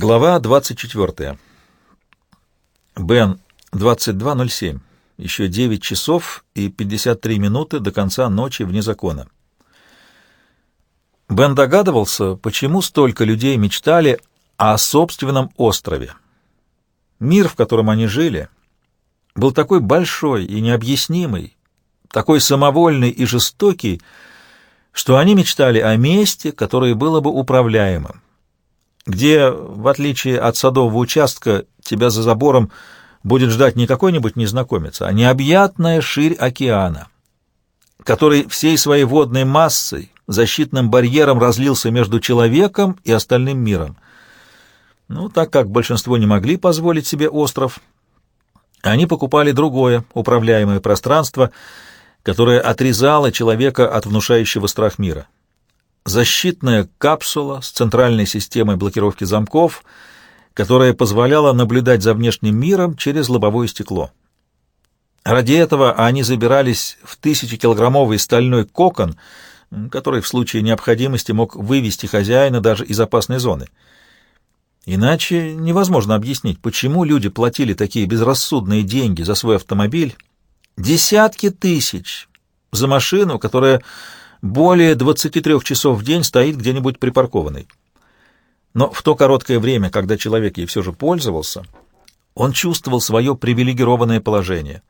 Глава 24. Бен, 22.07. Еще 9 часов и 53 минуты до конца ночи вне закона. Бен догадывался, почему столько людей мечтали о собственном острове. Мир, в котором они жили, был такой большой и необъяснимый, такой самовольный и жестокий, что они мечтали о месте, которое было бы управляемым где, в отличие от садового участка, тебя за забором будет ждать не какой-нибудь незнакомец, а необъятная ширь океана, который всей своей водной массой, защитным барьером разлился между человеком и остальным миром. Ну, так как большинство не могли позволить себе остров, они покупали другое управляемое пространство, которое отрезало человека от внушающего страх мира защитная капсула с центральной системой блокировки замков, которая позволяла наблюдать за внешним миром через лобовое стекло. Ради этого они забирались в тысячекилограммовый стальной кокон, который в случае необходимости мог вывести хозяина даже из опасной зоны. Иначе невозможно объяснить, почему люди платили такие безрассудные деньги за свой автомобиль, десятки тысяч за машину, которая более 23 часов в день стоит где-нибудь припаркованный. Но в то короткое время, когда человек ей все же пользовался, он чувствовал свое привилегированное положение.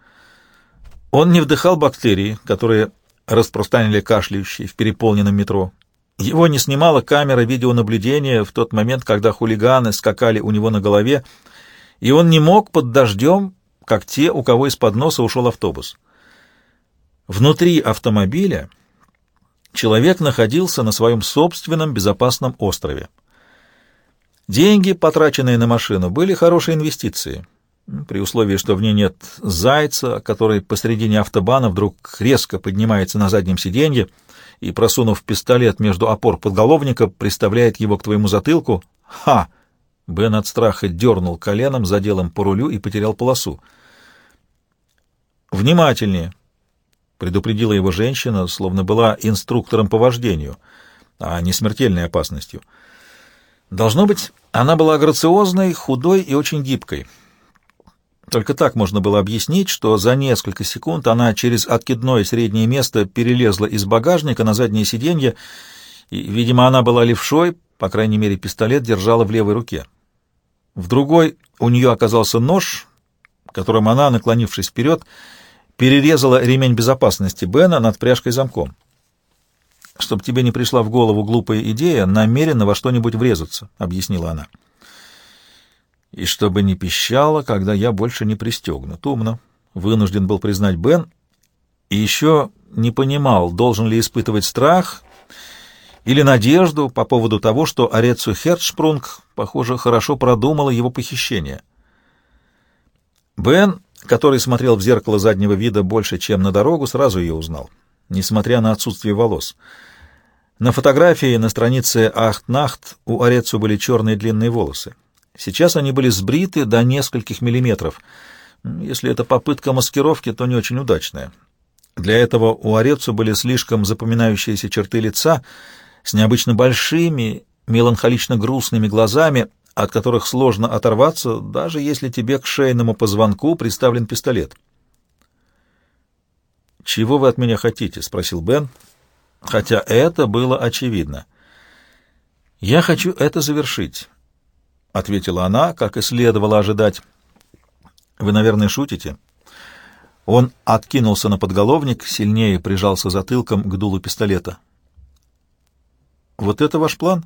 Он не вдыхал бактерии, которые распространяли кашляющие в переполненном метро. Его не снимала камера видеонаблюдения в тот момент, когда хулиганы скакали у него на голове, и он не мог под дождем, как те, у кого из-под носа ушел автобус. Внутри автомобиля человек находился на своем собственном безопасном острове. Деньги, потраченные на машину, были хорошей инвестицией, при условии, что в ней нет зайца, который посредине автобана вдруг резко поднимается на заднем сиденье и, просунув пистолет между опор подголовника, приставляет его к твоему затылку. Ха! Бен от страха дернул коленом, заделом по рулю и потерял полосу. «Внимательнее!» Предупредила его женщина, словно была инструктором по вождению, а не смертельной опасностью. Должно быть, она была грациозной, худой и очень гибкой. Только так можно было объяснить, что за несколько секунд она через откидное среднее место перелезла из багажника на заднее сиденье, и, видимо, она была левшой, по крайней мере, пистолет держала в левой руке. В другой у нее оказался нож, которым она, наклонившись вперед, перерезала ремень безопасности Бена над пряжкой замком. «Чтобы тебе не пришла в голову глупая идея, намеренно во что-нибудь врезаться», — объяснила она. «И чтобы не пищало, когда я больше не пристегнут. Умно», — вынужден был признать Бен, и еще не понимал, должен ли испытывать страх или надежду по поводу того, что Арецу Херцшпрунг, похоже, хорошо продумала его похищение. Бен который смотрел в зеркало заднего вида больше, чем на дорогу, сразу ее узнал, несмотря на отсутствие волос. На фотографии на странице «Ахт-Нахт» у Орецу были черные длинные волосы. Сейчас они были сбриты до нескольких миллиметров. Если это попытка маскировки, то не очень удачная. Для этого у Орецу были слишком запоминающиеся черты лица с необычно большими, меланхолично грустными глазами, от которых сложно оторваться, даже если тебе к шейному позвонку приставлен пистолет. «Чего вы от меня хотите?» — спросил Бен, хотя это было очевидно. «Я хочу это завершить», — ответила она, как и следовало ожидать. «Вы, наверное, шутите?» Он откинулся на подголовник, сильнее прижался затылком к дулу пистолета. «Вот это ваш план?»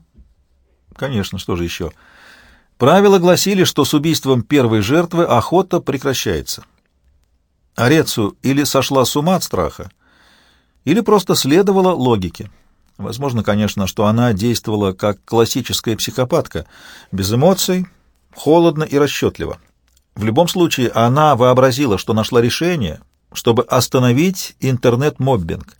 «Конечно, что же еще?» Правила гласили, что с убийством первой жертвы охота прекращается. Арецу или сошла с ума от страха, или просто следовала логике. Возможно, конечно, что она действовала как классическая психопатка, без эмоций, холодно и расчетливо. В любом случае, она вообразила, что нашла решение, чтобы остановить интернет-моббинг.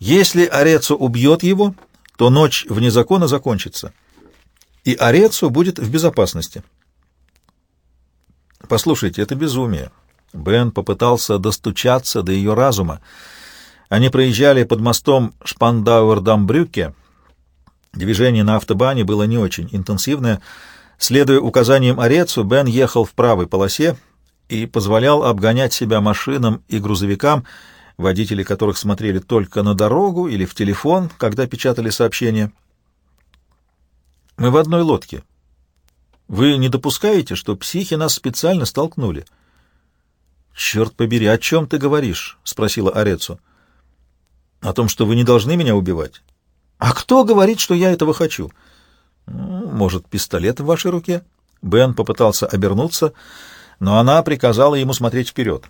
Если Арецу убьет его, то ночь вне закона закончится и Орецу будет в безопасности. Послушайте, это безумие. Бен попытался достучаться до ее разума. Они проезжали под мостом Шпандауэр-Дамбрюке. Движение на автобане было не очень интенсивное. Следуя указаниям Орецу, Бен ехал в правой полосе и позволял обгонять себя машинам и грузовикам, водители которых смотрели только на дорогу или в телефон, когда печатали сообщения. «Мы в одной лодке. Вы не допускаете, что психи нас специально столкнули?» «Черт побери, о чем ты говоришь?» — спросила Орецу. «О том, что вы не должны меня убивать». «А кто говорит, что я этого хочу?» «Ну, «Может, пистолет в вашей руке?» Бен попытался обернуться, но она приказала ему смотреть вперед.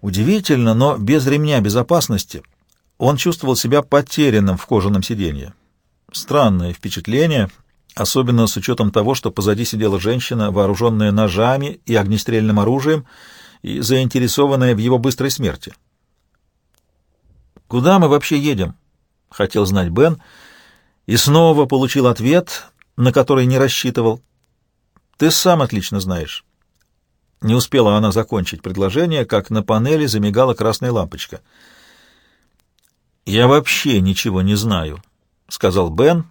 Удивительно, но без ремня безопасности он чувствовал себя потерянным в кожаном сиденье. Странное впечатление, особенно с учетом того, что позади сидела женщина, вооруженная ножами и огнестрельным оружием и заинтересованная в его быстрой смерти. «Куда мы вообще едем?» — хотел знать Бен, и снова получил ответ, на который не рассчитывал. «Ты сам отлично знаешь». Не успела она закончить предложение, как на панели замигала красная лампочка. «Я вообще ничего не знаю», — сказал Бен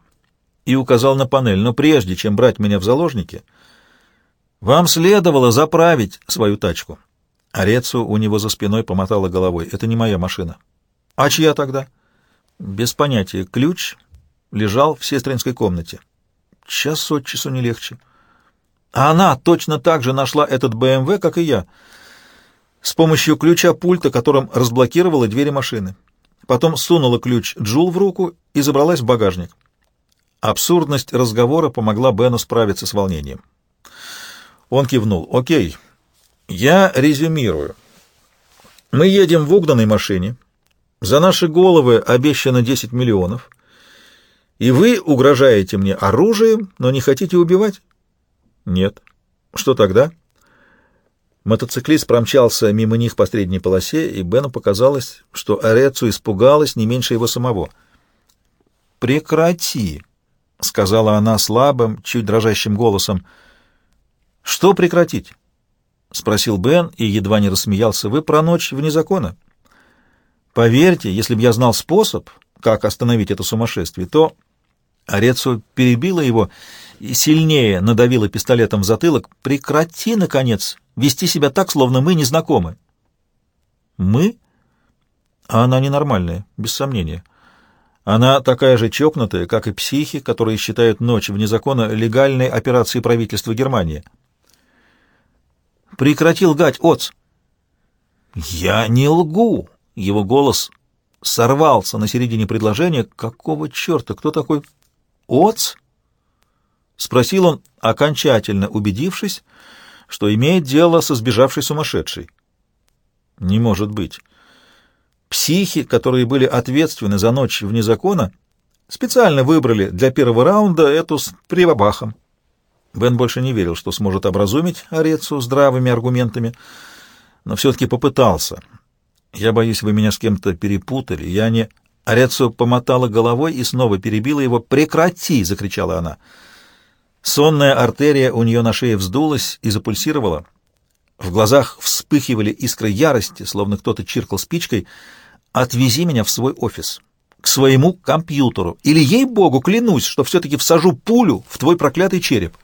и указал на панель. «Но прежде чем брать меня в заложники, вам следовало заправить свою тачку». Арецу у него за спиной помотала головой. «Это не моя машина». «А чья тогда?» «Без понятия. Ключ лежал в сестринской комнате. Час от часу не легче». А она точно так же нашла этот БМВ, как и я, с помощью ключа пульта, которым разблокировала двери машины. Потом сунула ключ Джул в руку и забралась в багажник. Абсурдность разговора помогла Бену справиться с волнением. Он кивнул. «Окей, я резюмирую. Мы едем в угнанной машине. За наши головы обещано 10 миллионов. И вы угрожаете мне оружием, но не хотите убивать?» Нет. Что тогда? Мотоциклист промчался мимо них по средней полосе, и Бену показалось, что Арецу испугалась не меньше его самого. «Прекрати!» — сказала она слабым, чуть дрожащим голосом. «Что прекратить?» — спросил Бен и едва не рассмеялся. «Вы про ночь вне закона?» «Поверьте, если бы я знал способ, как остановить это сумасшествие, то...» Арецу перебила его и сильнее надавила пистолетом в затылок. «Прекрати, наконец, вести себя так, словно мы не знакомы». «Мы?» А она ненормальная, без сомнения. Она такая же чокнутая, как и психи, которые считают ночь вне закона легальной операцией правительства Германии. «Прекрати лгать, Оц!» «Я не лгу!» Его голос сорвался на середине предложения. «Какого черта? Кто такой Оц?» — спросил он, окончательно убедившись, что имеет дело со сбежавшей сумасшедшей. «Не может быть. Психи, которые были ответственны за ночь вне закона, специально выбрали для первого раунда эту с привабахом». Бен больше не верил, что сможет образумить Орецу здравыми аргументами, но все-таки попытался. «Я боюсь, вы меня с кем-то перепутали. Я не...» Орецу помотала головой и снова перебила его. «Прекрати!» — закричала она. Сонная артерия у нее на шее вздулась и запульсировала. В глазах вспыхивали искры ярости, словно кто-то чиркал спичкой. «Отвези меня в свой офис, к своему компьютеру, или, ей-богу, клянусь, что все-таки всажу пулю в твой проклятый череп».